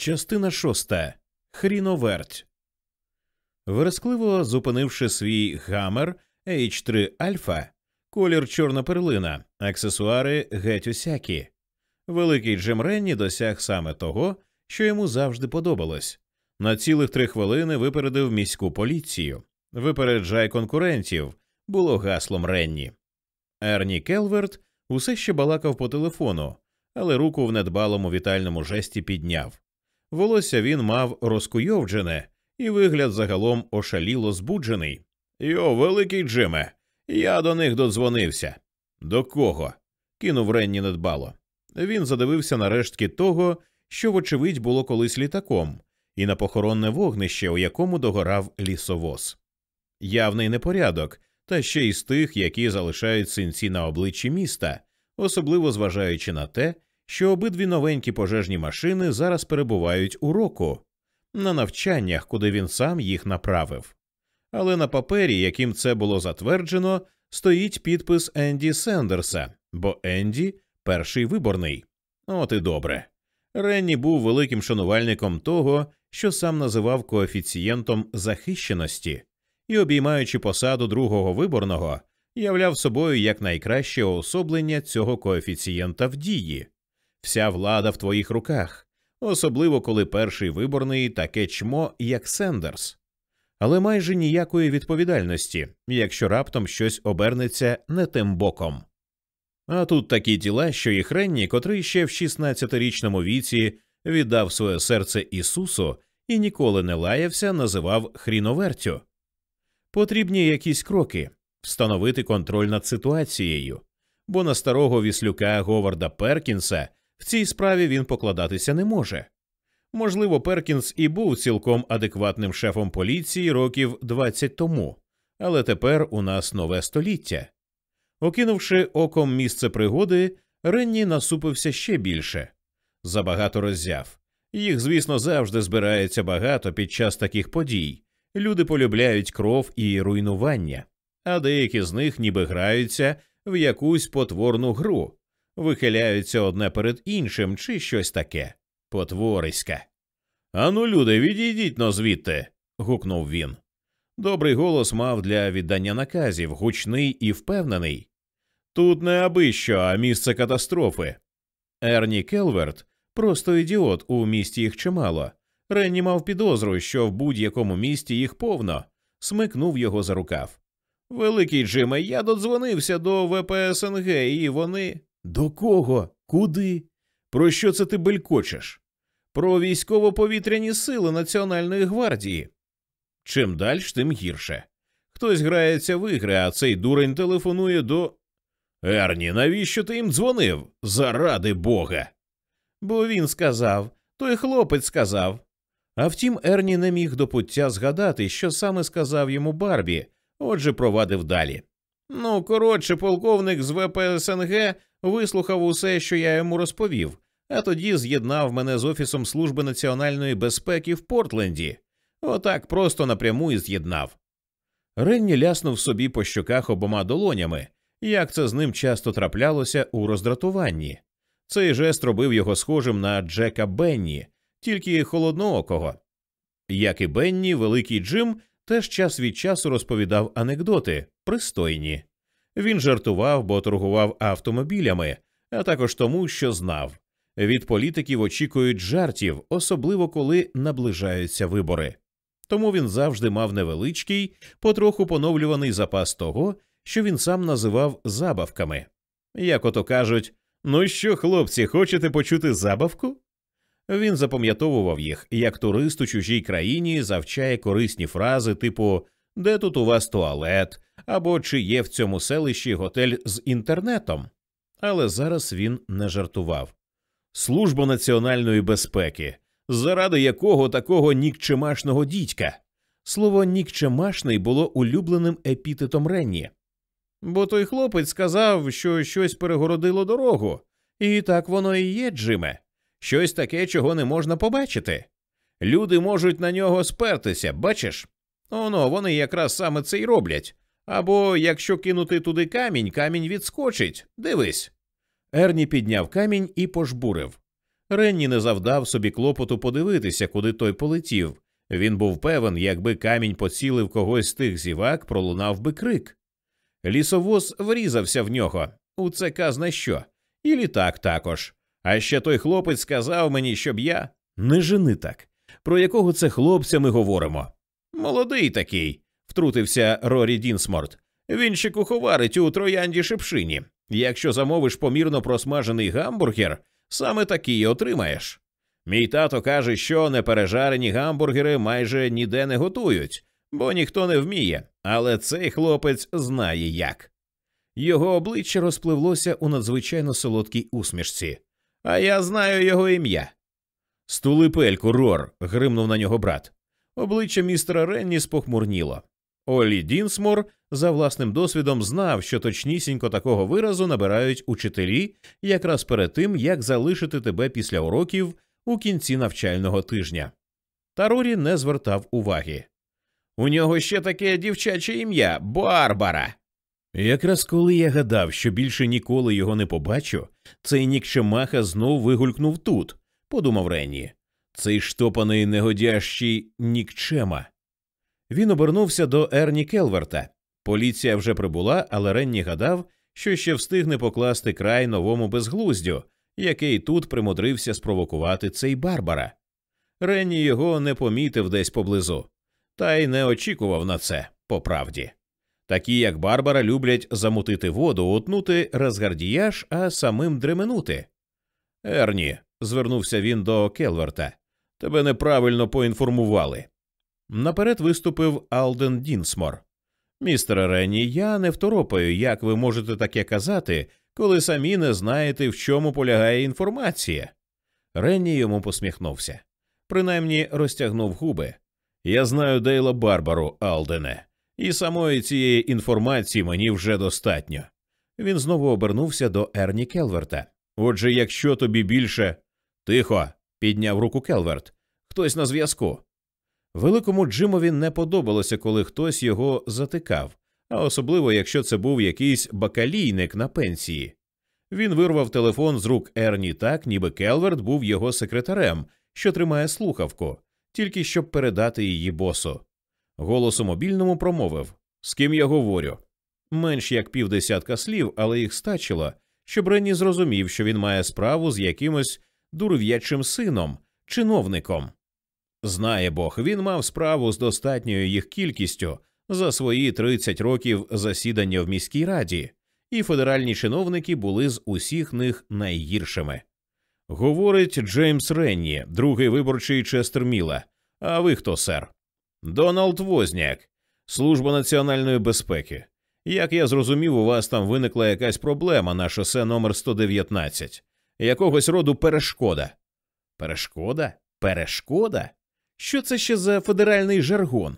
Частина шоста. Хріноверть. Верескливо зупинивши свій гамер H3 Альфа, колір чорна перлина, аксесуари геть усякі. Великий Джим Ренні досяг саме того, що йому завжди подобалось. На цілих три хвилини випередив міську поліцію. Випереджай конкурентів було гаслом Ренні. Ерні Келверт усе ще балакав по телефону, але руку в недбалому вітальному жесті підняв. Волосся він мав розкуйовджене, і вигляд загалом ошаліло збуджений. Йо, великий Джиме, я до них додзвонився. До кого? кинув Ренні недбало. Він задивився на рештки того, що, вочевидь, було колись літаком, і на похоронне вогнище, у якому догорав лісовоз. Явний непорядок, та ще й з тих, які залишають синці на обличчі міста, особливо зважаючи на те, що обидві новенькі пожежні машини зараз перебувають у року на навчаннях, куди він сам їх направив. Але на папері, яким це було затверджено, стоїть підпис Енді Сендерса, бо Енді перший виборний. От і добре. Ренні був великим шанувальником того, що сам називав коефіцієнтом захищеності, і, обіймаючи посаду другого виборного, являв собою якнайкраще уособлення цього коефіцієнта в дії. Вся влада в твоїх руках, особливо коли перший виборний таке чмо, як Сендерс. Але майже ніякої відповідальності, якщо раптом щось обернеться не тим боком. А тут такі діла, що їх Ренні, котрий ще в 16-річному віці віддав своє серце Ісусу і ніколи не лаявся, називав хріновертю. Потрібні якісь кроки встановити контроль над ситуацією, бо на старого віслюка Говарда Перкінса в цій справі він покладатися не може. Можливо, Перкінс і був цілком адекватним шефом поліції років 20 тому, але тепер у нас нове століття. Окинувши оком місце пригоди, Ренні насупився ще більше. Забагато роззяв. Їх, звісно, завжди збирається багато під час таких подій. Люди полюбляють кров і руйнування, а деякі з них ніби граються в якусь потворну гру, вихиляються одне перед іншим чи щось таке. Потвориська. Ану, люди, відійдіть но звідти. гукнув він. Добрий голос мав для віддання наказів, гучний і впевнений. Тут не аби що, а місце катастрофи. Ерні Келверт просто ідіот, у місті їх чимало. Ренні мав підозру, що в будь-якому місті їх повно, смикнув його за рукав. Великий Джиме, я додзвонився до ВПСНГ, і вони. До кого? Куди? Про що це ти белькочеш? Про військово-повітряні сили Національної гвардії. Чим далі, тим гірше. Хтось грається в ігри, а цей дурень телефонує до. Ерні, навіщо ти їм дзвонив? Заради бога. Бо він сказав, той хлопець сказав. А втім, Ерні не міг до пуття згадати, що саме сказав йому Барбі, отже, провадив далі. Ну, коротше, полковник з ВПСНГ вислухав усе, що я йому розповів, а тоді з'єднав мене з Офісом Служби національної безпеки в Портленді. Отак просто напряму і з'єднав. Ренні ляснув собі по щоках обома долонями, як це з ним часто траплялося у роздратуванні. Цей жест робив його схожим на Джека Бенні, тільки холодноокого. Як і Бенні, великий Джим теж час від часу розповідав анекдоти пристойні. Він жартував, бо торгував автомобілями, а також тому, що знав. Від політиків очікують жартів, особливо коли наближаються вибори. Тому він завжди мав невеличкий, потроху поновлюваний запас того, що він сам називав забавками. Як ото кажуть, ну що, хлопці, хочете почути забавку? Він запам'ятовував їх, як турист у чужій країні завчає корисні фрази, типу Де тут у вас туалет? або чи є в цьому селищі готель з інтернетом. Але зараз він не жартував. Служба національної безпеки, заради якого такого нікчемашного дідька. Слово нікчемашний було улюбленим епітетом Ренні. Бо той хлопець сказав, що щось перегородило дорогу, і так воно і є, Джиме, щось таке, чого не можна побачити. Люди можуть на нього спертися, бачиш? Оно вони якраз саме це й роблять. Або якщо кинути туди камінь, камінь відскочить. Дивись. Ерні підняв камінь і пожбурив. Ренні не завдав собі клопоту подивитися, куди той полетів. Він був певен, якби камінь поцілив когось з тих зівак, пролунав би крик. Лісовоз врізався в нього. У це казна що, і літак також. А ще той хлопець сказав мені, щоб я не жени так. Про якого це хлопця ми говоримо? Молодий такий, втрутився Рорі Дінсморт. Він ще куховарить у троянді шипшині. Якщо замовиш помірно просмажений гамбургер, саме такий отримаєш. Мій тато каже, що непережарені гамбургери майже ніде не готують, бо ніхто не вміє, але цей хлопець знає як. Його обличчя розпливлося у надзвичайно солодкій усмішці, а я знаю його ім'я. Стули пельку, Рор, гримнув на нього брат. Обличчя містера Ренні спохмурніло. Олі Дінсмор за власним досвідом знав, що точнісінько такого виразу набирають учителі якраз перед тим, як залишити тебе після уроків у кінці навчального тижня. Та Рорі не звертав уваги. У нього ще таке дівчаче ім'я Барбара. Якраз коли я гадав, що більше ніколи його не побачу, цей нікчемаха знов вигулькнув тут, подумав Ренні. Цей штопаний негодящий нікчема. Він обернувся до Ерні Келверта. Поліція вже прибула, але Ренні гадав, що ще встигне покласти край новому безглуздю, який тут примудрився спровокувати цей Барбара. Ренні його не помітив десь поблизу, та й не очікував на це по правді. Такі, як Барбара, люблять замутити воду, утнути розгардіяж, а самим дременути. Ерні, звернувся він до Келверта, тебе неправильно поінформували. Наперед виступив Алден Дінсмор. Містере Ренні, я не второпаю, як ви можете таке казати, коли самі не знаєте, в чому полягає інформація. Ренні йому посміхнувся. Принаймні розтягнув губи. Я знаю Дейла Барбару, Алдене, і самої цієї інформації мені вже достатньо. Він знову обернувся до Ерні Келверта. Отже, якщо тобі більше. Тихо, підняв руку Келверт. Хтось на зв'язку. Великому Джимові не подобалося, коли хтось його затикав, а особливо якщо це був якийсь бакалійник на пенсії. Він вирвав телефон з рук Ерні так, ніби Келверт був його секретарем, що тримає слухавку, тільки щоб передати її босу. Голос мобільному промовив з ким я говорю. Менш як півдесятка слів, але їх стачило, щоб Ренні зрозумів, що він має справу з якимось дурв'ячим сином, чиновником. Знає Бог, він мав справу з достатньою їх кількістю за свої 30 років засідання в міській раді, і федеральні чиновники були з усіх них найгіршими. Говорить Джеймс Ренні, другий виборчий Честер Міла. А ви хто, сер? Дональд Возняк, служба національної безпеки. Як я зрозумів, у вас там виникла якась проблема на шосе номер 119. Якогось роду перешкода. Перешкода? Перешкода? Що це ще за федеральний жаргон?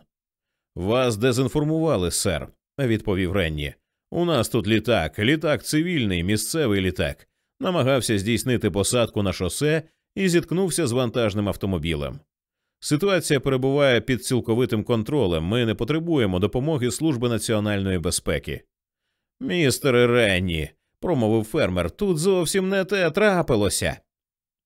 Вас дезінформували, сер, відповів Ренні. У нас тут літак, літак цивільний, місцевий літак, намагався здійснити посадку на шосе і зіткнувся з вантажним автомобілем. Ситуація перебуває під цілковитим контролем. Ми не потребуємо допомоги Служби національної безпеки. Містере Ренні, промовив фермер, тут зовсім не те трапилося.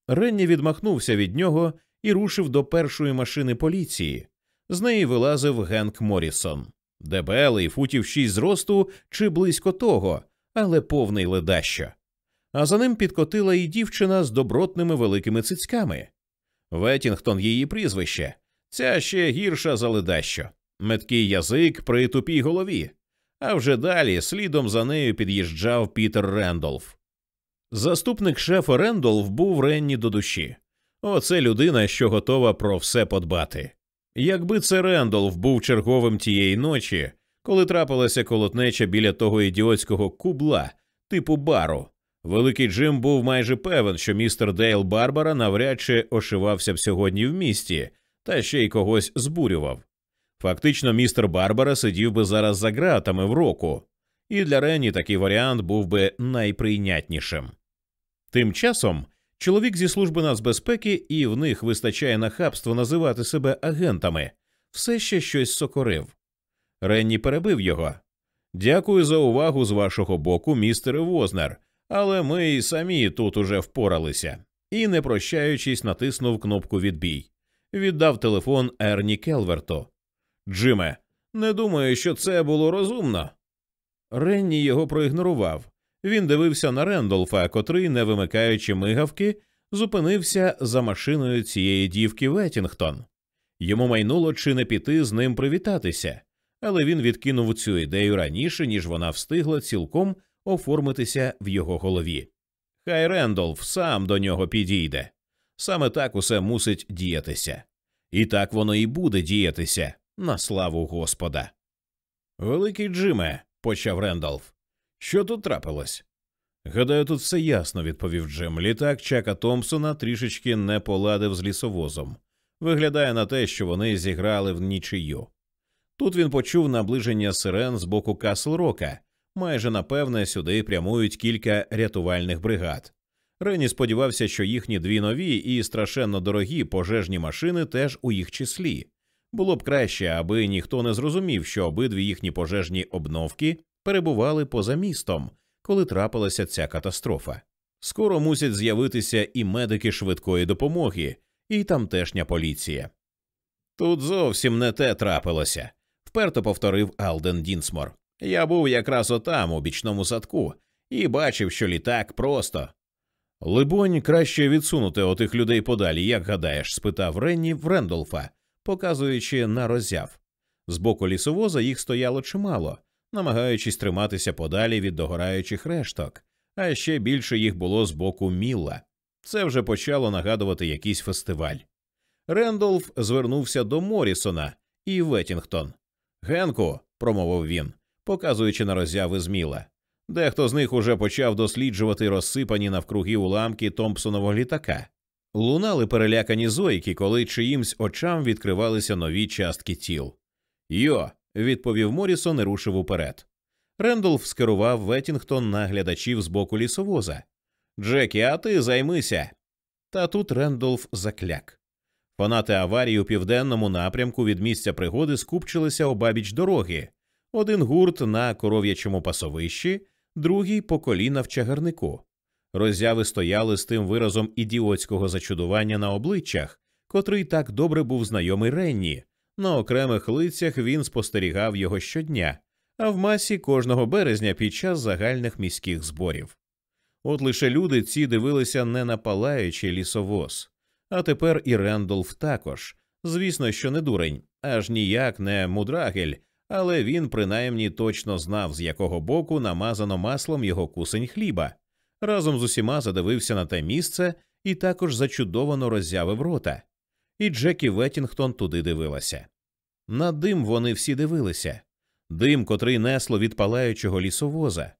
Ренні відмахнувся від нього і рушив до першої машини поліції. З неї вилазив Генк Морісон, дебелий, футів шість зросту чи близько того, але повний ледащо. А за ним підкотила і дівчина з добротними великими цицьками. Ветінгтон її прізвище, ця ще гірша за ледащо, меткий язик при тупій голові. А вже далі слідом за нею під'їжджав Пітер Рендолф. Заступник шефа Рендолф був Ренні до душі. Оце людина, що готова про все подбати. Якби це Рендолф був черговим тієї ночі, коли трапилася колотнеча біля того ідіотського кубла, типу бару, великий Джим був майже певен, що містер Дейл Барбара навряд чи ошивався б сьогодні в місті, та ще й когось збурював. Фактично, містер Барбара сидів би зараз за ґратами в року, і для Ренні такий варіант був би найприйнятнішим. Тим часом чоловік зі служби нацбезпеки, і в них вистачає нахабство називати себе агентами, все ще щось сокорив. Ренні перебив його. Дякую за увагу з вашого боку, містере Вознер, але ми й самі тут уже впоралися. і, не прощаючись, натиснув кнопку відбій. Віддав телефон Ерні Келверту. Джиме, не думаю, що це було розумно. Ренні його проігнорував. Він дивився на Рендолфа, котрий, не вимикаючи мигавки, зупинився за машиною цієї дівки Веттінгтон. Йому майнуло чи не піти з ним привітатися, але він відкинув цю ідею раніше, ніж вона встигла цілком оформитися в його голові. Хай Рендолф сам до нього підійде. Саме так усе мусить діятися. І так воно і буде діятися на славу Господа. Великий Джиме, почав Рендолф. Що тут трапилось? Гадаю, тут все ясно, відповів Джим. Літак Чака Томпсона трішечки не поладив з лісовозом. Виглядає на те, що вони зіграли в нічию. Тут він почув наближення сирен з боку Касл Рока. Майже напевне сюди прямують кілька рятувальних бригад. Рені сподівався, що їхні дві нові і страшенно дорогі пожежні машини теж у їх числі. Було б краще, аби ніхто не зрозумів, що обидві їхні пожежні обновки перебували поза містом, коли трапилася ця катастрофа. Скоро мусять з'явитися і медики швидкої допомоги, і тамтешня поліція. Тут зовсім не те трапилося, вперто повторив Алден Дінсмор. Я був якраз отам, у бічному садку, і бачив, що літак просто. Либонь, краще відсунути отих людей подалі, як гадаєш? спитав Ренні в показуючи на роззяв. З боку лісовоза їх стояло чимало, намагаючись триматися подалі від догораючих решток, а ще більше їх було з боку Мілла. Це вже почало нагадувати якийсь фестиваль. Рендолф звернувся до Морісона і Веттінгтон. Генку, промовив він, показуючи на роззяви з Міла. Дехто з них уже почав досліджувати розсипані навкруги уламки Томпсонового літака. Лунали перелякані зойки, коли чиїмсь очам відкривалися нові частки тіл. Йо, відповів Морісон і рушив уперед. Рендолф скерував Веттінгтон на глядачів з боку лісовоза. Джекі, а ти займися. Та тут Рендолф закляк. Фанати аварії у південному напрямку від місця пригоди скупчилися обабіч дороги. Один гурт на коров'ячому пасовищі, другий по коліна в чагарнику. Роззяви стояли з тим виразом ідіотського зачудування на обличчях, котрий так добре був знайомий Ренні. На окремих лицях він спостерігав його щодня, а в масі кожного березня під час загальних міських зборів. От лише люди ці дивилися не на палаючий лісовоз, а тепер і Рендолф також. Звісно, що не дурень, аж ніяк не мудрагель, але він принаймні точно знав, з якого боку намазано маслом його кусень хліба. Разом з усіма задивився на те місце і також зачудовано роззявив рота. І Джекі Веттінгтон туди дивилася. На дим вони всі дивилися дим, котрий несло від палаючого лісовоза,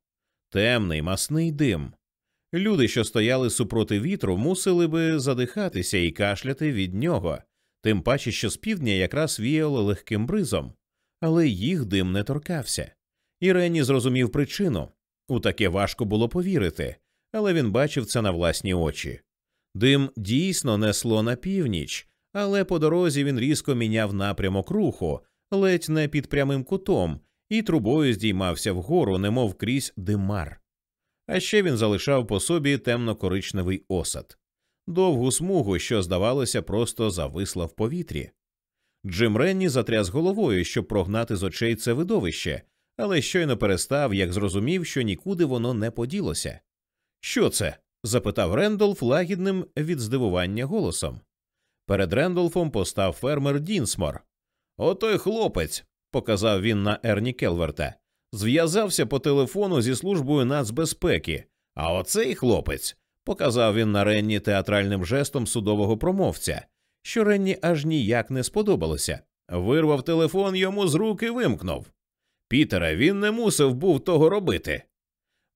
темний масний дим. Люди, що стояли супроти вітру, мусили би задихатися і кашляти від нього, тим паче, що з півдня якраз віяло легким бризом, але їх дим не торкався. І Ренні зрозумів причину у таке важко було повірити, але він бачив це на власні очі. Дим дійсно несло на північ, але по дорозі він різко міняв напрямок руху, ледь не під прямим кутом, і трубою здіймався вгору, немов крізь димар а ще він залишав по собі темно-коричневий осад, довгу смугу, що, здавалося, просто зависла в повітрі. Джим Ренні затряс головою, щоб прогнати з очей це видовище, але щойно перестав, як зрозумів, що нікуди воно не поділося. Що це? запитав Рендолф лагідним від здивування голосом. Перед Рендолфом постав фермер Дінсмор. Отой хлопець, показав він на Ерні Келверта зв'язався по телефону зі службою нацбезпеки. А оцей хлопець показав він на Ренні театральним жестом судового промовця, що Ренні аж ніяк не сподобалося. Вирвав телефон йому з рук і вимкнув. Пітере, він не мусив був того робити.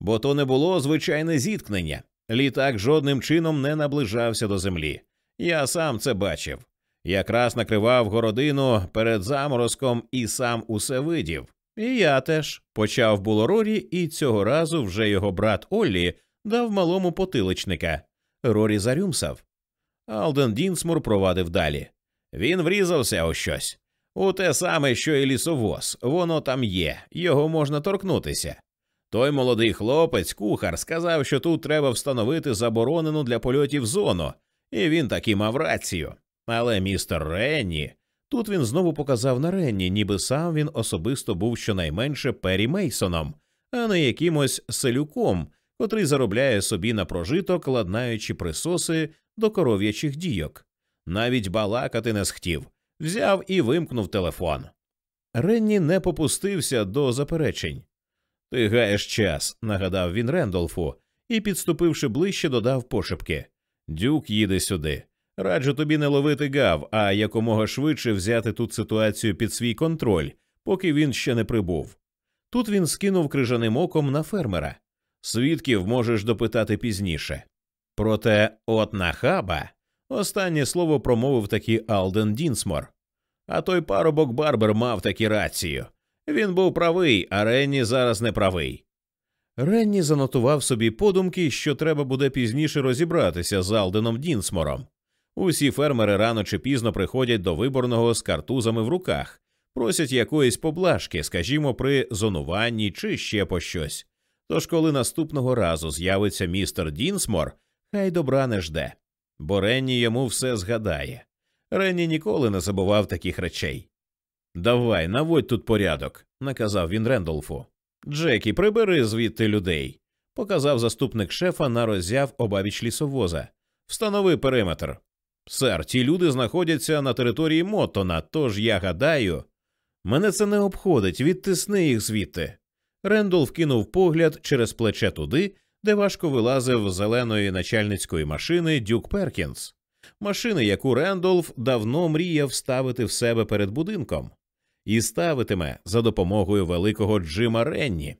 Бо то не було звичайне зіткнення. Літак жодним чином не наближався до землі. Я сам це бачив. Якраз накривав городину перед заморозком і сам усе видів. І я теж почав було Рорі, і цього разу вже його брат Оллі дав малому потиличника. Рорі зарюмсав. Алден Дінсмур провадив далі. Він врізався у щось. У те саме, що і лісовоз, воно там є, його можна торкнутися. Той молодий хлопець, кухар, сказав, що тут треба встановити заборонену для польотів зону, і він таки мав рацію. Але містер Ренні, тут він знову показав на Ренні, ніби сам він особисто був щонайменше Пері Мейсоном, а не якимось селюком, котрий заробляє собі на прожиток, ладнаючи присоси до коров'ячих дійок. Навіть балакати не схтів, взяв і вимкнув телефон. Ренні не попустився до заперечень. Ти гаєш час, нагадав він Рендолфу, і, підступивши ближче, додав пошепки. Дюк їде сюди. Раджу тобі не ловити гав, а якомога швидше взяти тут ситуацію під свій контроль, поки він ще не прибув. Тут він скинув крижаним оком на фермера. Свідків можеш допитати пізніше. Проте от нахаба останнє слово промовив таки Алден Дінсмор. А той парубок Барбер мав таки рацію. Він був правий, а Ренні зараз не правий. Ренні занотував собі подумки, що треба буде пізніше розібратися з Алденом Дінсмором. Усі фермери рано чи пізно приходять до виборного з картузами в руках, просять якоїсь поблажки, скажімо, при зонуванні чи ще по щось. Тож, коли наступного разу з'явиться містер Дінсмор, хай добра не жде, бо Ренні йому все згадає. Ренні ніколи не забував таких речей. Давай, наводь тут порядок, наказав він Рендолфу. Джекі, прибери звідти людей, показав заступник шефа на роззяв обабіч лісовоза. Встанови периметр. Сер, ті люди знаходяться на території Моттона, тож я гадаю. Мене це не обходить, відтисни їх звідти. Рендолф кинув погляд через плече туди, де важко вилазив зеленої начальницької машини Дюк Перкінс, машини, яку Рендолф давно мріяв ставити в себе перед будинком, і ставитиме за допомогою великого Джима Ренні.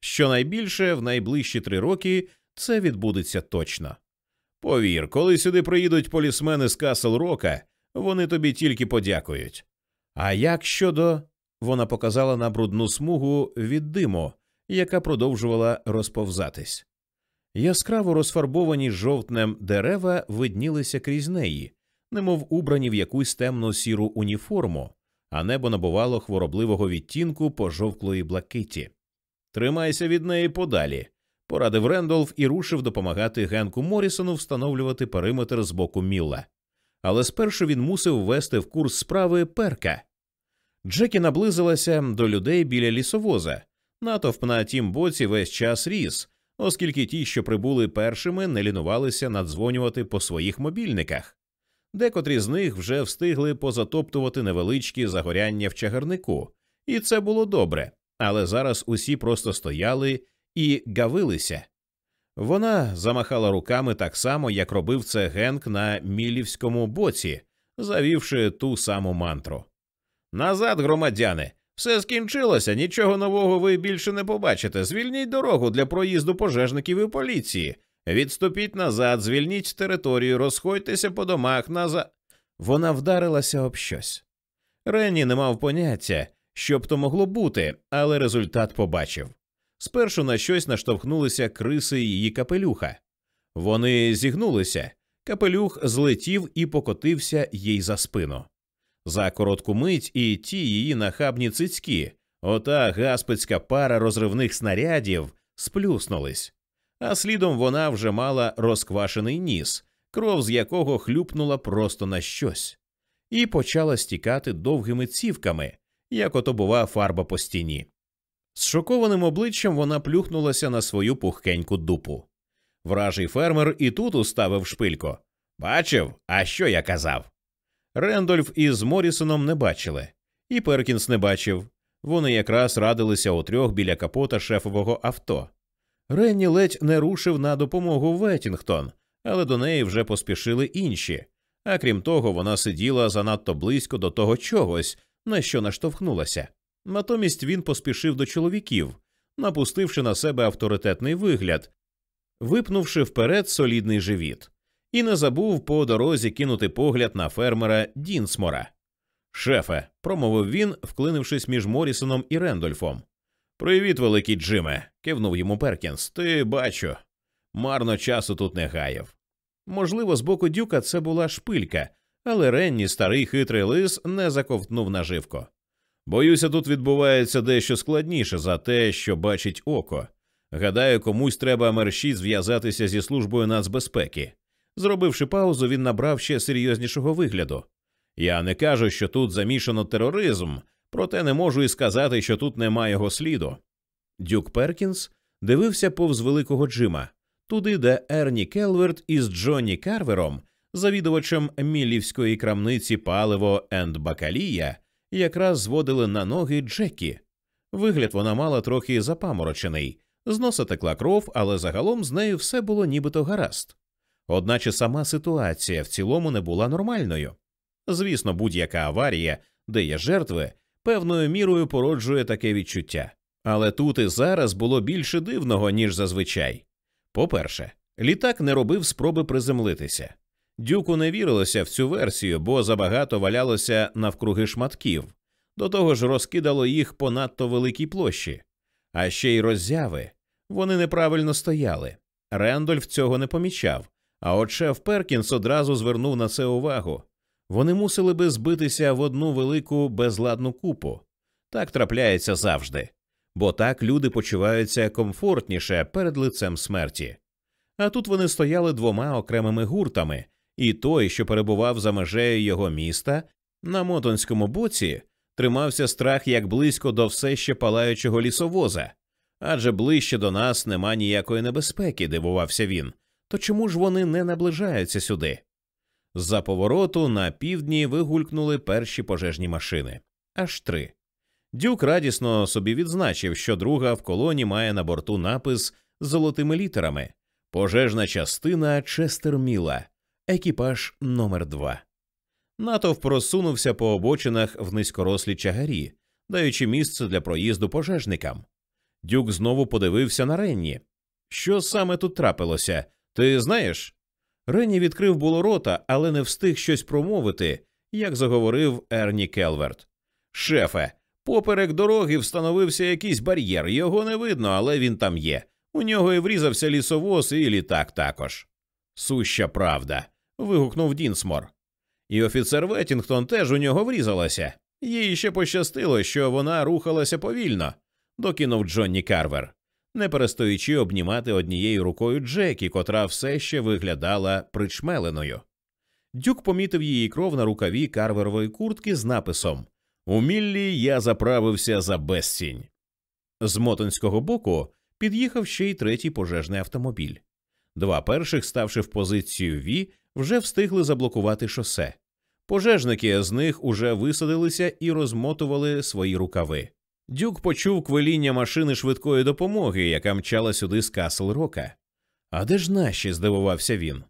Щонайбільше в найближчі три роки це відбудеться точно. Повір, коли сюди приїдуть полісмени з Касл Рока, вони тобі тільки подякують. А як щодо. Вона показала на брудну смугу від диму, яка продовжувала розповзатись. Яскраво розфарбовані жовтнем дерева виднілися крізь неї, немов убрані в якусь темно сіру уніформу, а небо набувало хворобливого відтінку пожовклої блакиті. Тримайся від неї подалі, порадив Рендолф і рушив допомагати Генку Морісону встановлювати периметр з боку Мілла. Але спершу він мусив ввести в курс справи перка. Джекі наблизилася до людей біля лісовоза. Натовп на тім боці весь час ріс, оскільки ті, що прибули першими, не лінувалися надзвонювати по своїх мобільниках. Декотрі з них вже встигли позатоптувати невеличкі загоряння в чагарнику, і це було добре, але зараз усі просто стояли і гавилися. Вона замахала руками так само, як робив це Генк на мілівському боці, завівши ту саму мантру. Назад, громадяни, все скінчилося, нічого нового ви більше не побачите. Звільніть дорогу для проїзду пожежників і поліції. Відступіть назад, звільніть територію, розходьтеся по домах назад. Вона вдарилася об щось. Ренні не мав поняття, що б то могло бути, але результат побачив. Спершу на щось наштовхнулися криси її капелюха. Вони зігнулися, капелюх злетів і покотився їй за спину. За коротку мить і ті її нахабні цицьки, ота гаспицька пара розривних снарядів сплюснулись, а слідом вона вже мала розквашений ніс, кров з якого хлюпнула просто на щось, і почала стікати довгими цівками, як ото бува фарба по стіні. З шокованим обличчям вона плюхнулася на свою пухкеньку дупу. Вражий фермер і тут уставив шпилько. Бачив, а що я казав? Рендольф із Морісоном не бачили, і Перкінс не бачив. Вони якраз радилися утрьох біля капота шефового авто. Ренні ледь не рушив на допомогу Веттінгтон, але до неї вже поспішили інші. А крім того, вона сиділа занадто близько до того чогось, на що наштовхнулася. Натомість він поспішив до чоловіків, напустивши на себе авторитетний вигляд, випнувши вперед солідний живіт і не забув по дорозі кинути погляд на фермера Дінсмора. Шефе, промовив він, вклинившись між Морісоном і Рендольфом. Привіт, великий Джиме, кивнув йому Перкінс. Ти бачу. Марно часу тут не гаяв. Можливо, з боку дюка це була шпилька, але Ренні, старий хитрий лис, не заковтнув наживко. Боюся, тут відбувається дещо складніше за те, що бачить око. Гадаю, комусь треба мерщій зв'язатися зі службою нацбезпеки. Зробивши паузу, він набрав ще серйознішого вигляду. Я не кажу, що тут замішано тероризм, проте не можу і сказати, що тут нема його сліду. Дюк Перкінс дивився повз великого Джима, туди, де Ерні Келверт із Джонні Карвером, завідувачем мілівської крамниці паливо енд Бакалія, якраз зводили на ноги Джекі. Вигляд вона мала трохи запаморочений, з носа текла кров, але загалом з нею все було нібито гаразд. Одначе сама ситуація в цілому не була нормальною. Звісно, будь-яка аварія, де є жертви, певною мірою породжує таке відчуття. Але тут і зараз було більше дивного, ніж зазвичай. По-перше, літак не робив спроби приземлитися. Дюку не вірилося в цю версію, бо забагато валялося навкруги шматків, до того ж розкидало їх по надто великій площі, а ще й роззяви. Вони неправильно стояли. Рендольф цього не помічав, а от шеф Перкінс одразу звернув на це увагу. Вони мусили би збитися в одну велику безладну купу. Так трапляється завжди, бо так люди почуваються комфортніше перед лицем смерті. А тут вони стояли двома окремими гуртами, і той, що перебував за межею його міста, на мотонському боці, тримався страх як близько до все ще палаючого лісовоза. Адже ближче до нас нема ніякої небезпеки, дивувався він. То чому ж вони не наближаються сюди? З-за повороту на півдні вигулькнули перші пожежні машини аж три. Дюк радісно собі відзначив, що друга в колоні має на борту напис з золотими літерами Пожежна частина Честерміла, екіпаж номер 2 Натовп просунувся по обочинах в низькорослі чагарі, даючи місце для проїзду пожежникам. Дюк знову подивився на Ренні. Що саме тут трапилося? Ти знаєш? Ренні відкрив було рота, але не встиг щось промовити, як заговорив Ерні Келверт. Шефе, поперек дороги встановився якийсь бар'єр. Його не видно, але він там є. У нього і врізався лісовоз, і літак також. Суща правда. вигукнув Дінсмор. І офіцер Веттінгтон теж у нього врізалася. Їй ще пощастило, що вона рухалася повільно, докинув Джонні Карвер не перестаючи обнімати однією рукою Джекі, котра все ще виглядала причмеленою. Дюк помітив її кров на рукаві карверової куртки з написом У Міллі я заправився за безцінь. З мотонського боку під'їхав ще й третій пожежний автомобіль. Два перших, ставши в позицію Ві, вже встигли заблокувати шосе. Пожежники з них уже висадилися і розмотували свої рукави. Дюк почув квеління машини швидкої допомоги, яка мчала сюди з Касл Рока. А де ж наші? здивувався він.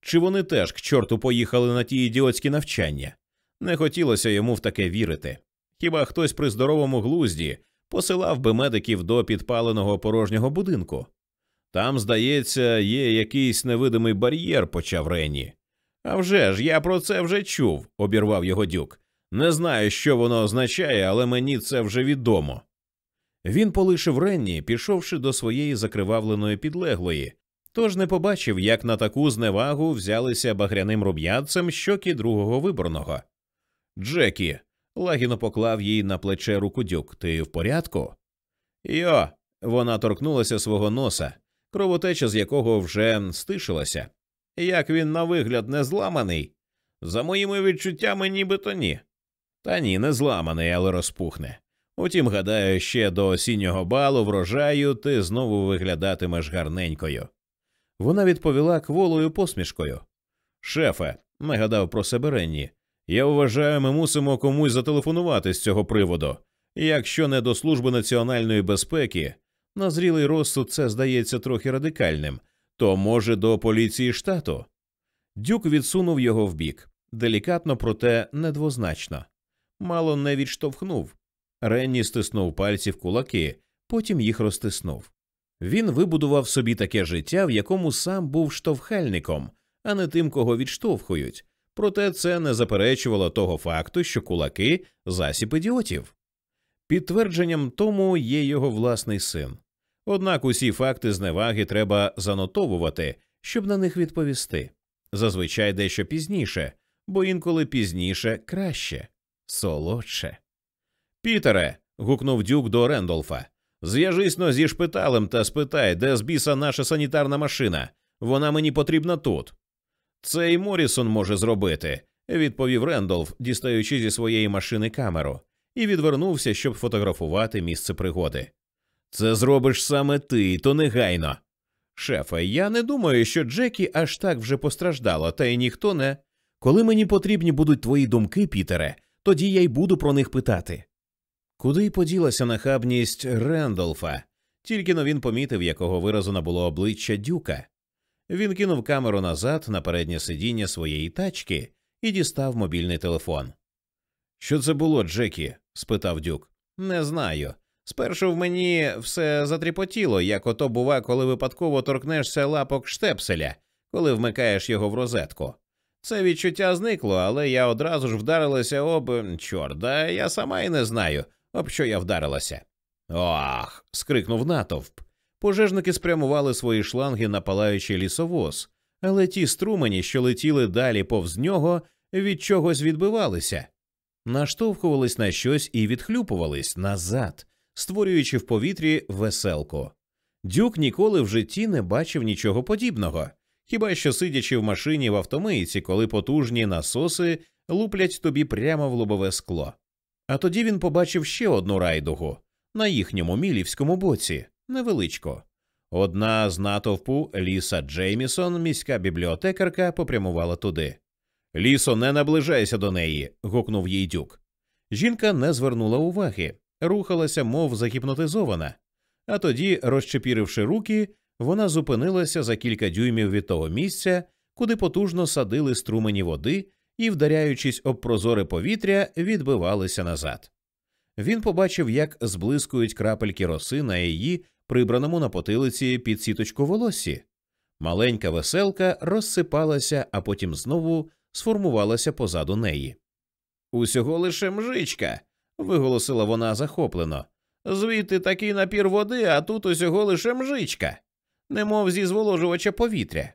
Чи вони теж к чорту поїхали на ті ідіотські навчання? Не хотілося йому в таке вірити. Хіба хтось при здоровому глузді посилав би медиків до підпаленого порожнього будинку? Там, здається, є якийсь невидимий бар'єр, почав Ренні. «А вже ж, я про це вже чув, обірвав його дюк. Не знаю, що воно означає, але мені це вже відомо. Він полишив Ренні, пішовши до своєї закривавленої підлеглої, тож не побачив, як на таку зневагу взялися багряним руб'ятцем щоки другого виборного. Джекі, лагіно поклав їй на плече руку дюк. Ти в порядку? Йо. Вона торкнулася свого носа, кровотеча з якого вже стишилася. Як він на вигляд не зламаний? За моїми відчуттями, нібито ні. Та ні, не зламаний, але розпухне. Утім, гадаю, ще до осіннього балу врожаю ти знову виглядатимеш гарненькою. Вона відповіла кволою посмішкою. Шефе, нагадав про себе Ренні, я вважаю, ми мусимо комусь зателефонувати з цього приводу. Якщо не до служби національної безпеки, на зрілий розсуд це здається трохи радикальним, то може до поліції штату. Дюк відсунув його вбік, делікатно, проте недвозначно мало не відштовхнув. Ренні стиснув пальці в кулаки, потім їх розтиснув. Він вибудував собі таке життя, в якому сам був штовхальником, а не тим, кого відштовхують. Проте це не заперечувало того факту, що кулаки засіб ідіотів. Підтвердженням тому є його власний син. Однак усі факти зневаги треба занотовувати, щоб на них відповісти. Зазвичай дещо пізніше, бо інколи пізніше краще солодше. Пітере. гукнув дюк до Рендолфа. Зв'яжись но зі шпиталем та спитай, де з біса наша санітарна машина. Вона мені потрібна тут. Це і Морісон може зробити, відповів Рендолф, дістаючи зі своєї машини камеру, і відвернувся, щоб фотографувати місце пригоди. Це зробиш саме ти, то негайно. Шефе, я не думаю, що Джекі аж так вже постраждала, та й ніхто не. Коли мені потрібні будуть твої думки, Пітере, тоді я й буду про них питати. Куди й поділася нахабність Рендолфа, тільки но він помітив, якого виразено було обличчя дюка. Він кинув камеру назад на переднє сидіння своєї тачки і дістав мобільний телефон. Що це було, Джекі? спитав дюк. Не знаю. Спершу в мені все затріпотіло, як ото бува, коли випадково торкнешся лапок штепселя, коли вмикаєш його в розетку. Це відчуття зникло, але я одразу ж вдарилася об чорт, да я сама й не знаю, об що я вдарилася. Ох. скрикнув натовп. Пожежники спрямували свої шланги на палаючий лісовоз, але ті струмені, що летіли далі повз нього, від чогось відбивалися, наштовхувались на щось і відхлюпувались назад, створюючи в повітрі веселку. Дюк ніколи в житті не бачив нічого подібного, хіба що сидячи в машині в автомийці, коли потужні насоси луплять тобі прямо в лобове скло. А тоді він побачив ще одну райдугу на їхньому мілівському боці, невеличко. Одна з натовпу Ліса Джеймісон, міська бібліотекарка, попрямувала туди. Лісо, не наближайся до неї. гукнув їй дюк. Жінка не звернула уваги, рухалася, мов загіпнотизована, а тоді, розчепіривши руки, вона зупинилася за кілька дюймів від того місця, куди потужно садили струмені води і, вдаряючись об прозоре повітря, відбивалися назад. Він побачив, як зблискують крапельки роси на її прибраному на потилиці під сіточку волоссі. Маленька веселка розсипалася, а потім знову сформувалася позаду неї. Усього лише мжичка. виголосила вона захоплено. Звідти такий напір води, а тут усього лише мжичка, немов зі зволожувача повітря.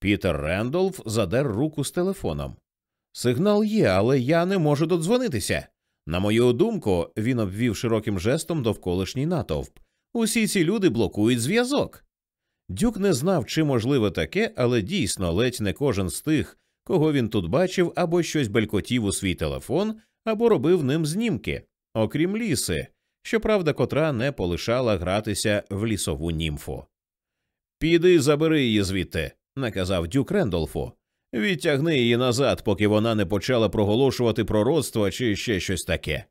Пітер Рендолф задер руку з телефоном. Сигнал є, але я не можу додзвонитися. На мою думку, він обвів широким жестом довколишній натовп. Усі ці люди блокують зв'язок. Дюк не знав, чи можливе таке, але дійсно ледь не кожен з тих, кого він тут бачив, або щось белькотів у свій телефон, або робив ним знімки, окрім ліси, щоправда, котра не полишала гратися в лісову німфу. Піди забери її звідти, наказав Дюк Рендолфу. Відтягни її назад, поки вона не почала проголошувати пророцтво чи ще щось таке.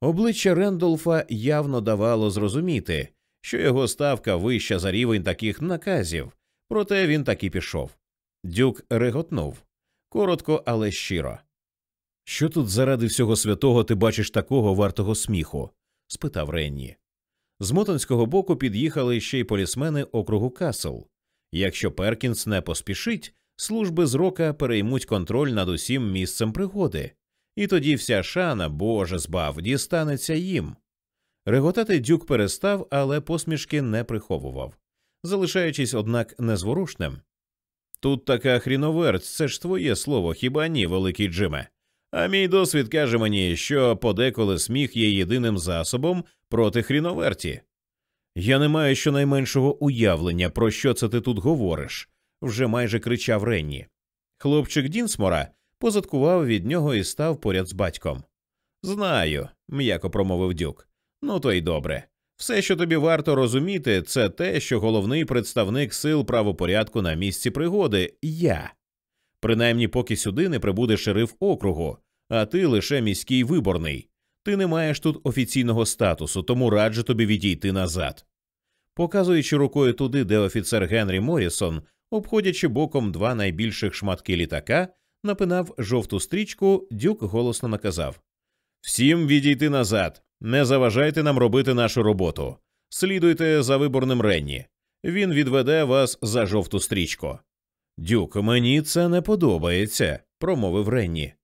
Обличчя Рендолфа явно давало зрозуміти, що його ставка вища за рівень таких наказів, проте він таки пішов. Дюк реготнув коротко, але щиро. Що тут заради всього святого ти бачиш такого вартого сміху? спитав Ренні. З мотонського боку під'їхали ще й полісмени округу Касл. Якщо Перкінс не поспішить, служби з рока переймуть контроль над усім місцем пригоди, і тоді вся шана, Боже збав, дістанеться їм. Реготати дюк перестав, але посмішки не приховував, залишаючись, однак, незворушним. Тут така хріноверть, це ж твоє слово, хіба ні, великий Джиме? А мій досвід каже мені, що подеколи сміх є єдиним засобом проти хріноверті. Я не маю щонайменшого уявлення, про що це ти тут говориш, вже майже кричав Ренні. Хлопчик Дінсмора позадкував від нього і став поряд з батьком. Знаю, м'яко промовив дюк. Ну то й добре. Все, що тобі варто розуміти, це те, що головний представник сил правопорядку на місці пригоди я. Принаймні, поки сюди не прибуде шериф округу, а ти лише міський виборний. Ти не маєш тут офіційного статусу, тому раджу тобі відійти назад. Показуючи рукою туди, де офіцер Генрі Морісон, обходячи боком два найбільших шматки літака, напинав жовту стрічку, дюк голосно наказав Всім відійти назад. Не заважайте нам робити нашу роботу. Слідуйте за виборним Ренні. Він відведе вас за жовту стрічку. Дюк, мені це не подобається, промовив Ренні.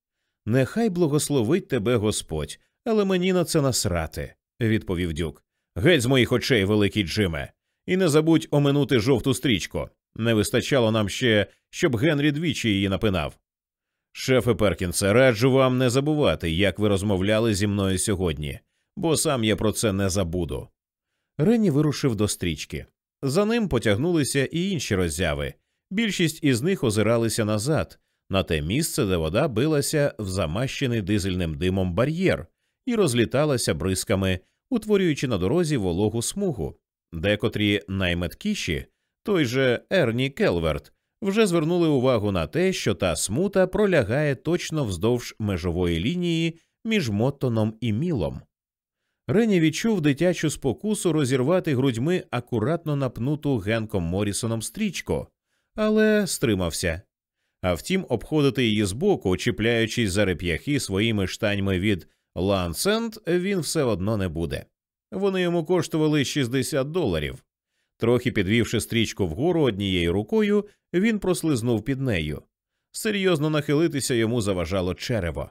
Нехай благословить тебе Господь, але мені на це насрати, відповів дюк. Геть з моїх очей, великий Джиме, і не забудь оминути жовту стрічку. Не вистачало нам ще, щоб Генрі двічі її напинав. Шефе Перкінсе, раджу вам не забувати, як ви розмовляли зі мною сьогодні, бо сам я про це не забуду. Ренні вирушив до стрічки. За ним потягнулися і інші роззяви. Більшість із них озиралися назад, на те місце, де вода билася в замащений дизельним димом бар'єр і розліталася бризками, утворюючи на дорозі вологу смугу. Декотрі найметкіші, той же Ерні Келверт, вже звернули увагу на те, що та смута пролягає точно вздовж межової лінії між Моттоном і Мілом. Рені відчув дитячу спокусу розірвати грудьми акуратно напнуту Генком Морісоном стрічку, але стримався. А втім, обходити її збоку, чіпляючись за реп'яхи своїми штаньми від Лансенд, він все одно не буде. Вони йому коштували 60 доларів. Трохи підвівши стрічку вгору однією рукою, він прослизнув під нею. Серйозно нахилитися йому заважало черево.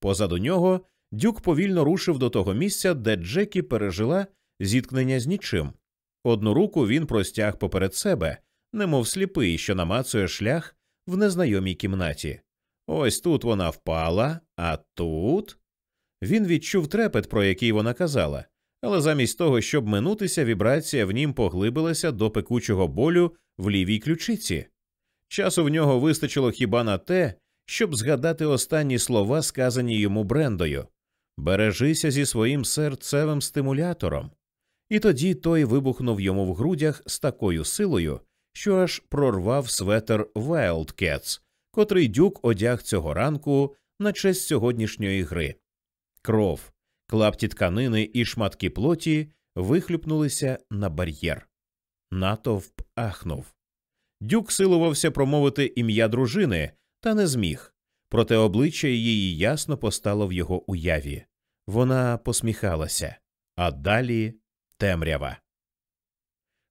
Позаду нього дюк повільно рушив до того місця, де Джекі пережила зіткнення з нічим. Одну руку він простяг поперед себе, немов сліпий, що намацує шлях в незнайомій кімнаті. Ось тут вона впала, а тут. Він відчув трепет, про який вона казала, але замість того, щоб минутися, вібрація в нім поглибилася до пекучого болю в лівій ключиці. Часу в нього вистачило хіба на те, щоб згадати останні слова, сказані йому Брендою бережися зі своїм серцевим стимулятором. І тоді той вибухнув йому в грудях з такою силою, що аж прорвав светер Wildcats, котрий дюк одяг цього ранку на честь сьогоднішньої гри. Кров, клапті тканини і шматки плоті вихлюпнулися на бар'єр. Натовп ахнув. Дюк силувався промовити ім'я дружини, та не зміг. Проте обличчя її ясно постало в його уяві. Вона посміхалася, а далі темрява.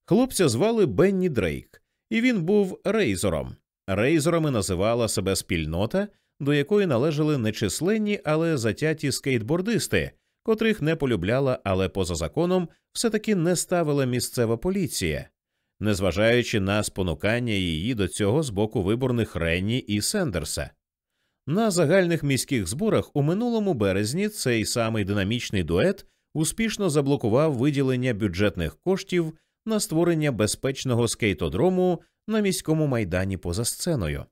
Хлопця звали Бенні Дрейк, і він був рейзором. Рейзорами називала себе спільнота, до якої належали нечисленні, але затяті скейтбордисти, котрих не полюбляла, але поза законом все таки не ставила місцева поліція, незважаючи на спонукання її до цього з боку виборних Ренні і Сендерса. На загальних міських зборах у минулому березні цей самий динамічний дует успішно заблокував виділення бюджетних коштів на створення безпечного скейтодрому на міському майдані поза сценою.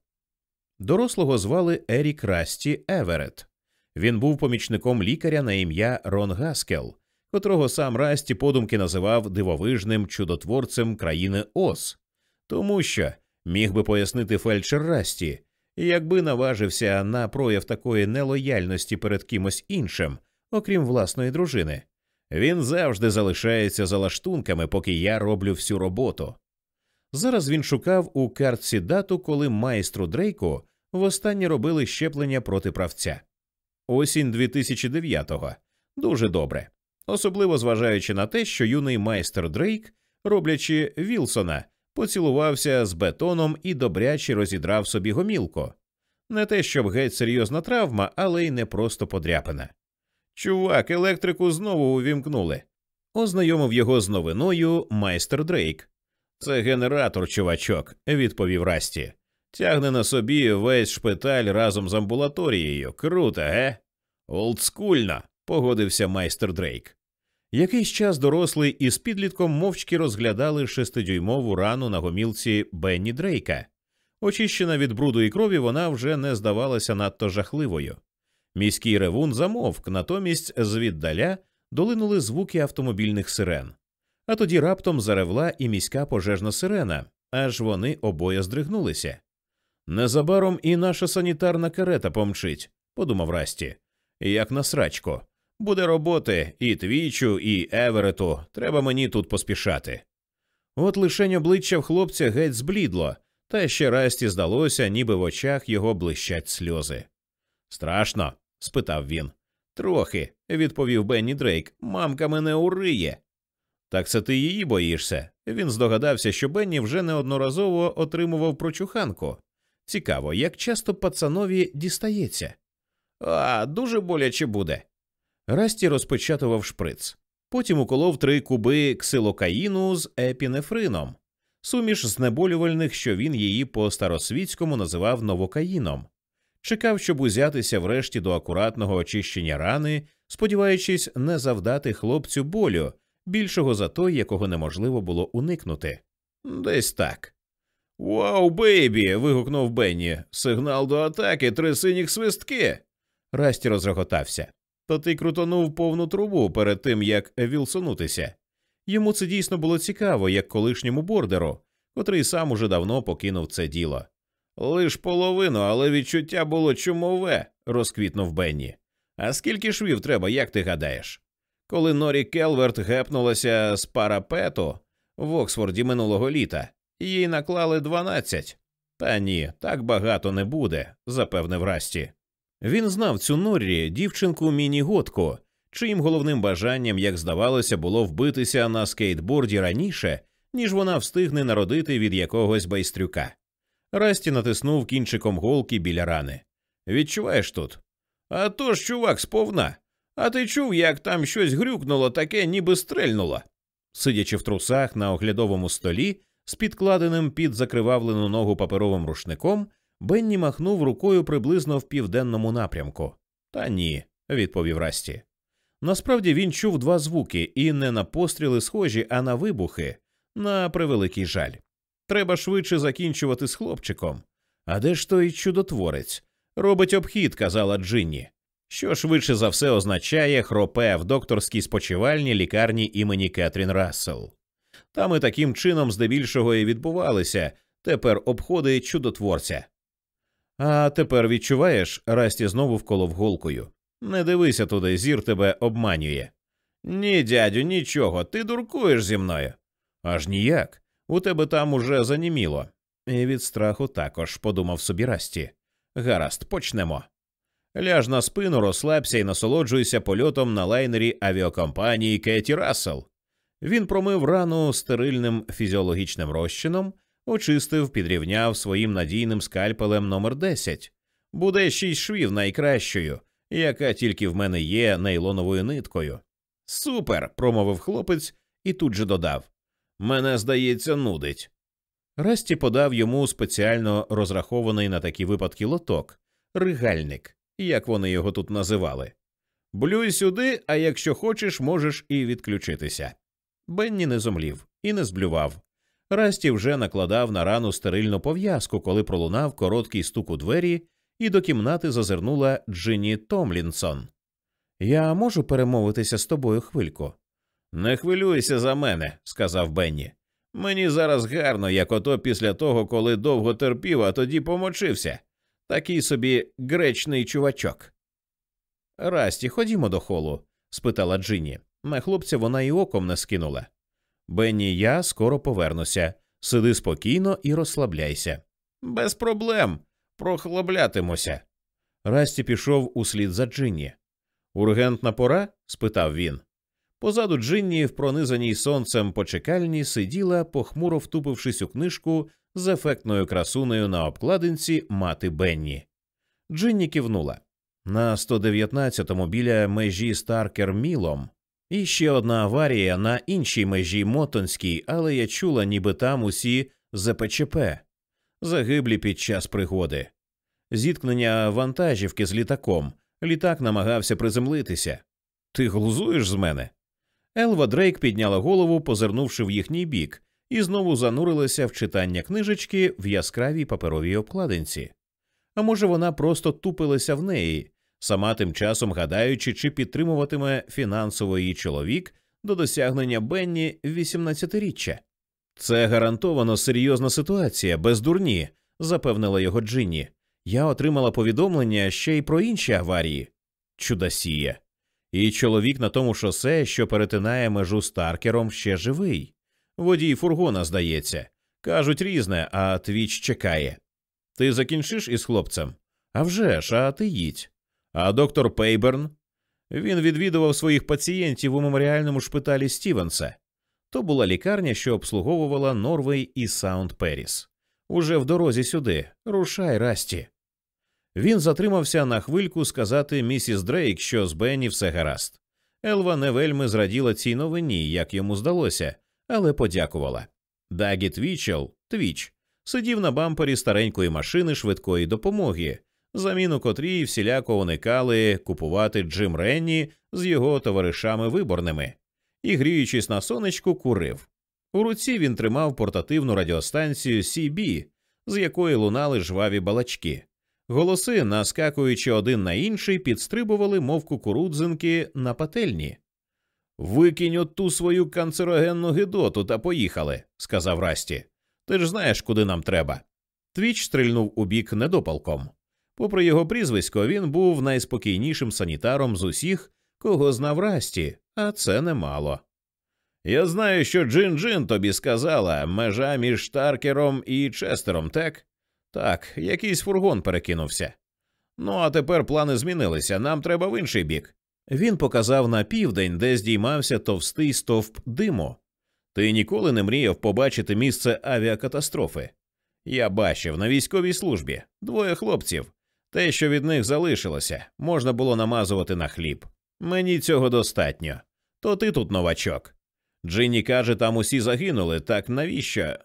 Дорослого звали Ерік Расті Еверет. Він був помічником лікаря на ім'я Рон Гаскел, котрого сам Расті подумки називав дивовижним чудотворцем країни Ос, тому що міг би пояснити фельдшер Расті, якби наважився на прояв такої нелояльності перед кимось іншим, окрім власної дружини. Він завжди залишається за лаштунками, поки я роблю всю роботу. Зараз він шукав у картці дату, коли майстру Дрейку востаннє робили щеплення проти правця. Осінь 2009-го. Дуже добре. Особливо зважаючи на те, що юний майстер Дрейк, роблячи Вілсона, поцілувався з бетоном і добряче розідрав собі гомілку. Не те, щоб геть серйозна травма, але й не просто подряпина. Чувак, електрику знову увімкнули. Ознайомив його з новиною майстер Дрейк. Це генератор, чувачок, відповів Расті. Тягне на собі весь шпиталь разом з амбулаторією. Круто, ге? Олдскульно, погодився майстер Дрейк. Якийсь час дорослий із підлітком мовчки розглядали шестидюймову рану на гомілці Бенні Дрейка. Очищена від бруду і крові, вона вже не здавалася надто жахливою. Міський ревун замовк, натомість звіддаля долинули звуки автомобільних сирен. А тоді раптом заревла і міська пожежна сирена, аж вони обоє здригнулися. Незабаром і наша санітарна карета помчить, подумав Расті, як на срачку. Буде роботи і Твічу, і Еверету. Треба мені тут поспішати. От лишень обличчя в хлопця геть зблідло, та ще Расті здалося, ніби в очах його блищать сльози. Страшно? Спитав він. Трохи, відповів Бенні Дрейк. Мамка мене уриє. Так це ти її боїшся. Він здогадався, що Бенні вже неодноразово отримував прочуханку. Цікаво, як часто пацанові дістається. А, дуже боляче буде. Расті розпечатував шприц. Потім уколов три куби ксилокаїну з епінефрином, суміш знеболювальних, що він її по старосвітському називав новокаїном. Чекав, щоб узятися врешті до акуратного очищення рани, сподіваючись не завдати хлопцю болю більшого за той, якого неможливо було уникнути. Десь так. Вау, бейбі. вигукнув Бенні. Сигнал до атаки, три синіх свистки. Расті розреготався. То ти крутонув повну трубу перед тим, як вілсонутися. Йому це дійсно було цікаво, як колишньому бордеру, котрий сам уже давно покинув це діло. Лиш половину, але відчуття було чумове, розквітнув Бенні. А скільки швів треба, як ти гадаєш? Коли Норі Келверт гепнулася з парапету в Оксфорді минулого літа, їй наклали дванадцять. Та ні, так багато не буде, запевнив Расті. Він знав цю Норрі, дівчинку міні-готку, чиїм головним бажанням, як здавалося, було вбитися на скейтборді раніше, ніж вона встигне народити від якогось байстрюка. Расті натиснув кінчиком голки біля рани. Відчуваєш тут? «А то ж, чувак, сповна. А ти чув, як там щось грюкнуло, таке, ніби стрельнуло. Сидячи в трусах на оглядовому столі, з підкладеним під закривавлену ногу паперовим рушником, Бенні махнув рукою приблизно в південному напрямку. Та ні, відповів Расті. Насправді він чув два звуки, і не на постріли схожі, а на вибухи, на превеликий жаль. Треба швидше закінчувати з хлопчиком. А де ж той чудотворець? Робить обхід, казала Джинні. Що швидше за все означає хропе в докторській спочивальні лікарні імені Кетрін Рассел. Там і таким чином здебільшого і відбувалися тепер обходи чудотворця. А тепер відчуваєш, Расті знову вколов голкою. Не дивися туди, зір тебе обманює. Ні, дядю, нічого, ти дуркуєш зі мною. Аж ніяк. У тебе там уже заніміло. І від страху також, подумав собі Расті. Гаразд, почнемо. Ляж на спину, розслабся і насолоджуйся польотом на лайнері авіакомпанії Кеті Рассел. Він промив рану стерильним фізіологічним розчином, очистив, підрівняв своїм надійним скальпелем номер 10 Буде шість швів найкращою, яка тільки в мене є нейлоновою ниткою. Супер. промовив хлопець і тут же додав. Мене, здається, нудить. Расті подав йому спеціально розрахований на такі випадки лоток, ригальник, як вони його тут називали. Блюй сюди, а якщо хочеш, можеш і відключитися. Бенні не зомлів і не зблював. Расті вже накладав на рану стерильну пов'язку, коли пролунав короткий стук у двері, і до кімнати зазирнула Джинні Томлінсон. Я можу перемовитися з тобою хвильку. Не хвилюйся за мене, сказав Бенні. Мені зараз гарно, як ото після того, коли довго терпів, а тоді помочився. Такий собі гречний чувачок. Расті, ходімо до холу? спитала Джинні. На хлопця вона і оком не скинула. Бенні, я скоро повернуся. Сиди спокійно і розслабляйся. Без проблем. Прохлаблятимуся. Расті пішов услід за Джинні. Ургентна пора? спитав він. Позаду Джинні, в пронизаній сонцем почекальні, сиділа, похмуро втупившись у книжку з ефектною красунею на обкладинці мати Бенні. Джинні кивнула. На 119-му біля межі Старкер Мілом. І ще одна аварія на іншій межі Мотонській, але я чула, ніби там усі ЗПЧП, загиблі під час пригоди. Зіткнення вантажівки з літаком. Літак намагався приземлитися. Ти глузуєш з мене? Елва Дрейк підняла голову, позирнувши в їхній бік, і знову занурилася в читання книжечки в яскравій паперовій обкладинці. А може, вона просто тупилася в неї, сама тим часом гадаючи, чи підтримуватиме фінансово її чоловік до досягнення Бенні 18-річчя. Це гарантовано серйозна ситуація, без дурні, запевнила його Джинні. Я отримала повідомлення ще й про інші аварії. Чудосія. І чоловік на тому шосе, що перетинає межу Старкером, ще живий. Водій фургона, здається. Кажуть різне, а твіч чекає. Ти закінчиш із хлопцем? «А вже ж, а ти їдь. А доктор Пейберн? Він відвідував своїх пацієнтів у меморіальному шпиталі Стівенса. То була лікарня, що обслуговувала Норвей і Саунд Періс. Уже в дорозі сюди. Рушай, Расті. Він затримався на хвильку сказати місіс Дрейк, що з Бенні все гаразд. Елва не вельми зраділа цій новині, як йому здалося, але подякувала. Дагі Твічел, Твіч, сидів на бампері старенької машини швидкої допомоги, заміну котрій всіляко уникали купувати Джим Ренні з його товаришами виборними. і, гріючись на сонечку, курив. У руці він тримав портативну радіостанцію CB, з якої лунали жваві балачки. Голоси, наскакуючи один на інший, підстрибували, мов кукурудзинки на пательні. Викинь от ту свою канцерогенну гидоту та поїхали, сказав Расті. Ти ж знаєш, куди нам треба. Твіч стрільнув у бік недопалком. Попри його прізвисько, він був найспокійнішим санітаром з усіх, кого знав Расті, а це немало. Я знаю, що Джин Джин тобі сказала межа між Таркером і Честером, так? Так, якийсь фургон перекинувся. Ну, а тепер плани змінилися, нам треба в інший бік. Він показав на південь, де здіймався товстий стовп диму. Ти ніколи не мріяв побачити місце авіакатастрофи. Я бачив на військовій службі двоє хлопців. Те, що від них залишилося, можна було намазувати на хліб. Мені цього достатньо. То ти тут новачок. Джинні каже, там усі загинули, так навіщо?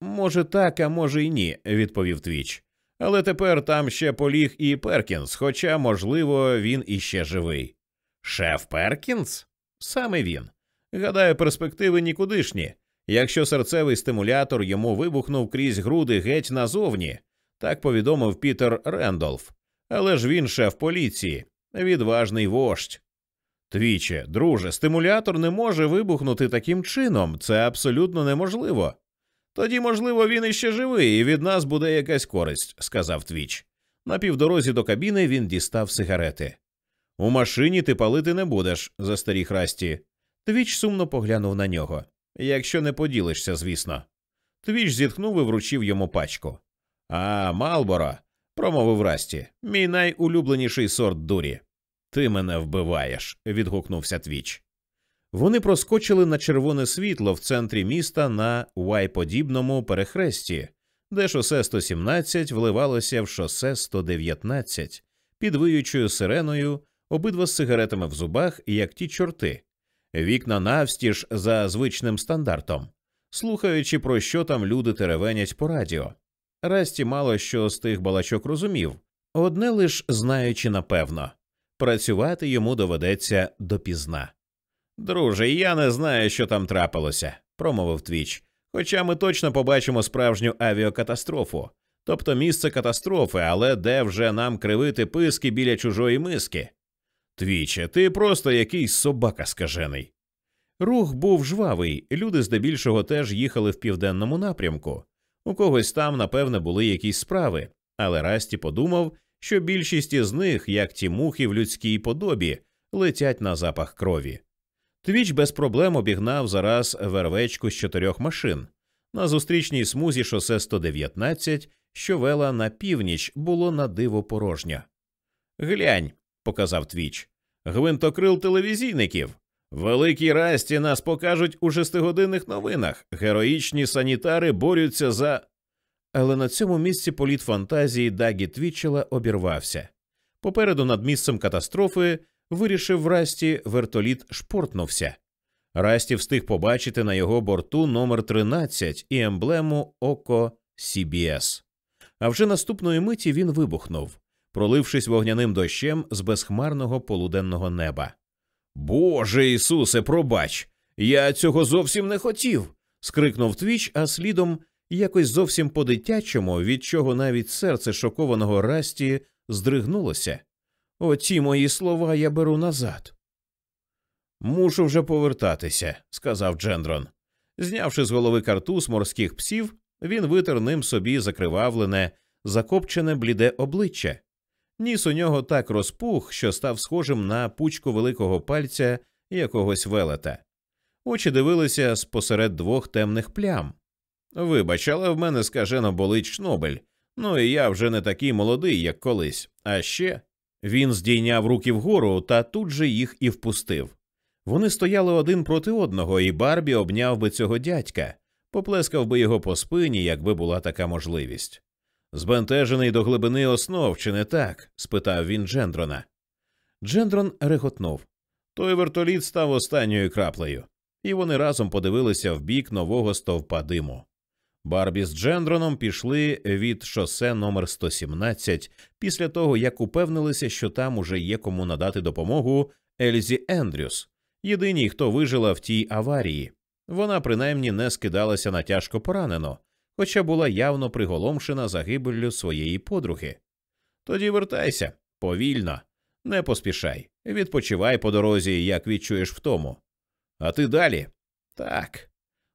Може, так, а може й ні, відповів Твіч. Але тепер там ще поліг і Перкінс, хоча, можливо, він іще живий. Шеф Перкінс? Саме він. Гадаю, перспективи нікудишні. Якщо серцевий стимулятор йому вибухнув крізь груди геть назовні, так повідомив Пітер Рендолф. Але ж він шеф поліції, відважний вождь. Твіче, друже, стимулятор не може вибухнути таким чином, це абсолютно неможливо. Тоді, можливо, він іще живий, і від нас буде якась користь, сказав Твіч. На півдорозі до кабіни він дістав сигарети. У машині ти палити не будеш, застеріг Расті. Твіч сумно поглянув на нього. Якщо не поділишся, звісно. Твіч зітхнув і вручив йому пачку. А, Малборо, промовив Расті, мій найулюбленіший сорт дурі. Ти мене вбиваєш. відгукнувся Твіч. Вони проскочили на червоне світло в центрі міста на Уай-подібному перехресті, де шосе 117 вливалося в шосе 119, під виючою сиреною, обидва з сигаретами в зубах, як ті чорти, вікна навстіж за звичним стандартом, слухаючи, про що там люди теревенять по радіо. Расті мало що з тих балачок розумів, одне лиш знаючи напевно працювати йому доведеться допізна. Друже, я не знаю, що там трапилося, промовив Твіч. Хоча ми точно побачимо справжню авіакатастрофу, тобто місце катастрофи, але де вже нам кривити писки біля чужої миски. Твіче, ти просто якийсь собака скажений. Рух був жвавий, люди здебільшого теж їхали в південному напрямку. У когось там, напевне, були якісь справи, але Расті подумав, що більшість із них, як ті мухи в людській подобі, летять на запах крові. Твіч без проблем обігнав зараз вервечку з чотирьох машин. На зустрічній смузі шосе 119, що вела на північ, було на диво порожньо. Глянь, показав Твіч. Гвинтокрил телевізійників. Великі расті нас покажуть у шестигодинних новинах. Героїчні санітари борються за. Але на цьому місці політ фантазії Дагі Твічела обірвався. Попереду над місцем катастрофи вирішив Расті вертоліт шпортнувся. Расті встиг побачити на його борту номер 13 і емблему Око CBS. А вже наступної миті він вибухнув, пролившись вогняним дощем з безхмарного полуденного неба. Боже Ісусе, пробач! Я цього зовсім не хотів. скрикнув твіч, а слідом якось зовсім по дитячому, від чого навіть серце шокованого Расті здригнулося. Оті мої слова я беру назад. Мушу вже повертатися, сказав Джендрон. Знявши з голови картуз морських псів, він витер ним собі закривавлене, закопчене бліде обличчя. Ніс у нього так розпух, що став схожим на пучку великого пальця якогось велета. Очі дивилися спосеред двох темних плям. Вибач, але в мене скажено болить шнобель. Ну і я вже не такий молодий, як колись. А ще він здійняв руки вгору та тут же їх і впустив. Вони стояли один проти одного, і Барбі обняв би цього дядька, поплескав би його по спині, якби була така можливість. Збентежений до глибини основ, чи не так? спитав він Джендрона. Джендрон реготнув. Той вертоліт став останньою краплею, і вони разом подивилися в бік нового стовпа диму. Барбі з Джендроном пішли від шосе номер 117 після того, як упевнилися, що там уже є кому надати допомогу Ельзі Ендрюс, єдиній, хто вижила в тій аварії. Вона принаймні не скидалася на тяжко поранену, хоча була явно приголомшена загибеллю своєї подруги. Тоді вертайся повільно, не поспішай, відпочивай по дорозі, як відчуєш втому. А ти далі? Так.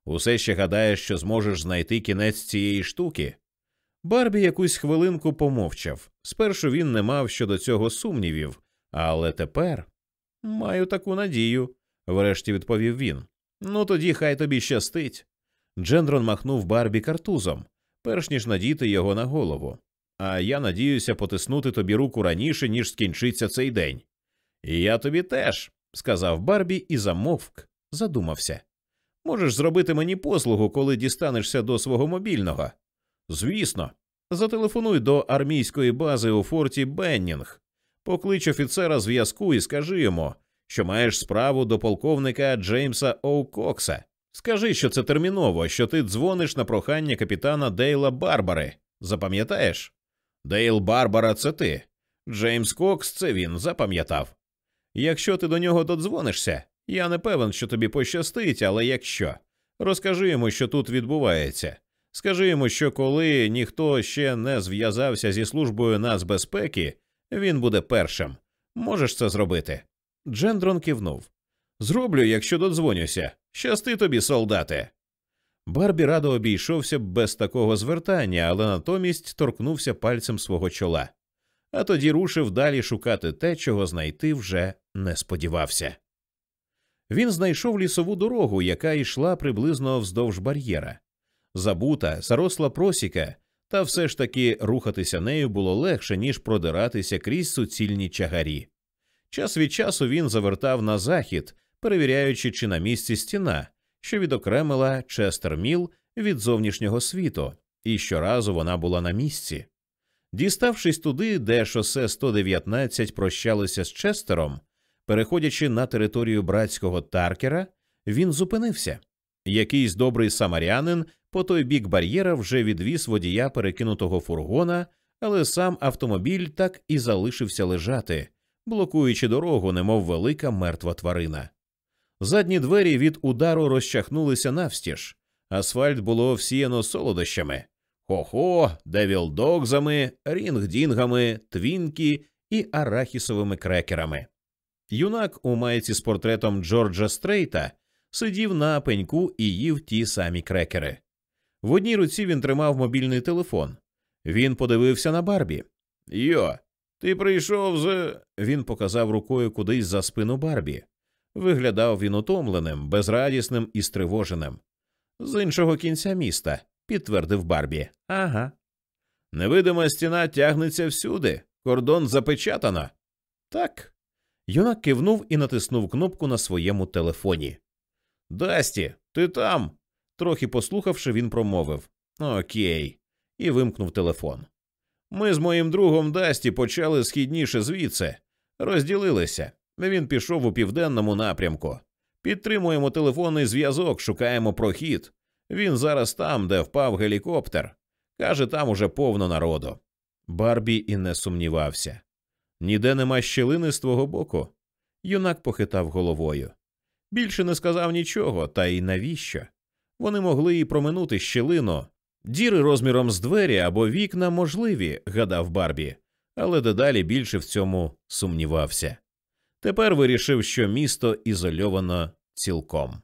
Усе ще гадаєш, що зможеш знайти кінець цієї штуки. Барбі якусь хвилинку помовчав. Спершу він не мав щодо цього сумнівів, але тепер маю таку надію, врешті відповів він. Ну тоді хай тобі щастить. Джендрон махнув Барбі картузом, перш ніж надіти його на голову. А я надіюся потиснути тобі руку раніше, ніж скінчиться цей день. Я тобі теж, сказав Барбі і замовк, задумався. Можеш зробити мені послугу, коли дістанешся до свого мобільного. Звісно, зателефонуй до армійської бази у форті Беннінг, поклич офіцера зв'язку і скажи йому, що маєш справу до полковника Джеймса О. Кокса. Скажи, що це терміново, що ти дзвониш на прохання капітана Дейла Барбари. Запам'ятаєш? Дейл Барбара це ти. Джеймс Кокс це він запам'ятав. Якщо ти до нього додзвонишся, я не певен, що тобі пощастить, але якщо розкажи йому, що тут відбувається. Скажи йому, що коли ніхто ще не зв'язався зі службою нацбезпеки, він буде першим. Можеш це зробити? Джендрон кивнув. Зроблю, якщо додзвонюся. Щасти тобі, солдати. Барбі радо обійшовся без такого звертання, але натомість торкнувся пальцем свого чола, а тоді рушив далі шукати те, чого знайти вже не сподівався. Він знайшов лісову дорогу, яка йшла приблизно вздовж бар'єра. Забута, заросла просіка, та все ж таки рухатися нею було легше, ніж продиратися крізь суцільні чагарі. Час від часу він завертав на захід, перевіряючи, чи на місці стіна, що відокремила Честерміл від зовнішнього світу, і щоразу вона була на місці. Діставшись туди, де шосе 119 прощалося з Честером, переходячи на територію братського Таркера, він зупинився. Якийсь добрий самарянин по той бік бар'єра вже відвіз водія перекинутого фургона, але сам автомобіль так і залишився лежати, блокуючи дорогу, немов велика мертва тварина. Задні двері від удару розчахнулися навстіж, асфальт було всіяно солодощами хо-хо, девілдогзами, рінгдінгами, твінкі і арахісовими крекерами. Юнак у майці з портретом Джорджа Стрейта сидів на пеньку і їв ті самі крекери. В одній руці він тримав мобільний телефон. Він подивився на Барбі. Йо, ти прийшов з. Він показав рукою кудись за спину Барбі. Виглядав він утомленим, безрадісним і стривоженим. З іншого кінця міста, підтвердив Барбі. Ага. Невидима стіна тягнеться всюди. Кордон запечатано. Так. Юнак кивнув і натиснув кнопку на своєму телефоні. Дасті, ти там. Трохи послухавши, він промовив Окей, і вимкнув телефон. Ми з моїм другом Дасті почали східніше звідси, розділилися. Він пішов у південному напрямку. Підтримуємо телефонний зв'язок, шукаємо прохід. Він зараз там, де впав гелікоптер. Каже, там уже повно народу. Барбі і не сумнівався. Ніде нема щілини з твого боку. Юнак похитав головою. Більше не сказав нічого, та й навіщо? Вони могли і проминути щілину. Діри розміром з двері або вікна можливі, гадав Барбі, але дедалі більше в цьому сумнівався. Тепер вирішив, що місто ізольовано цілком.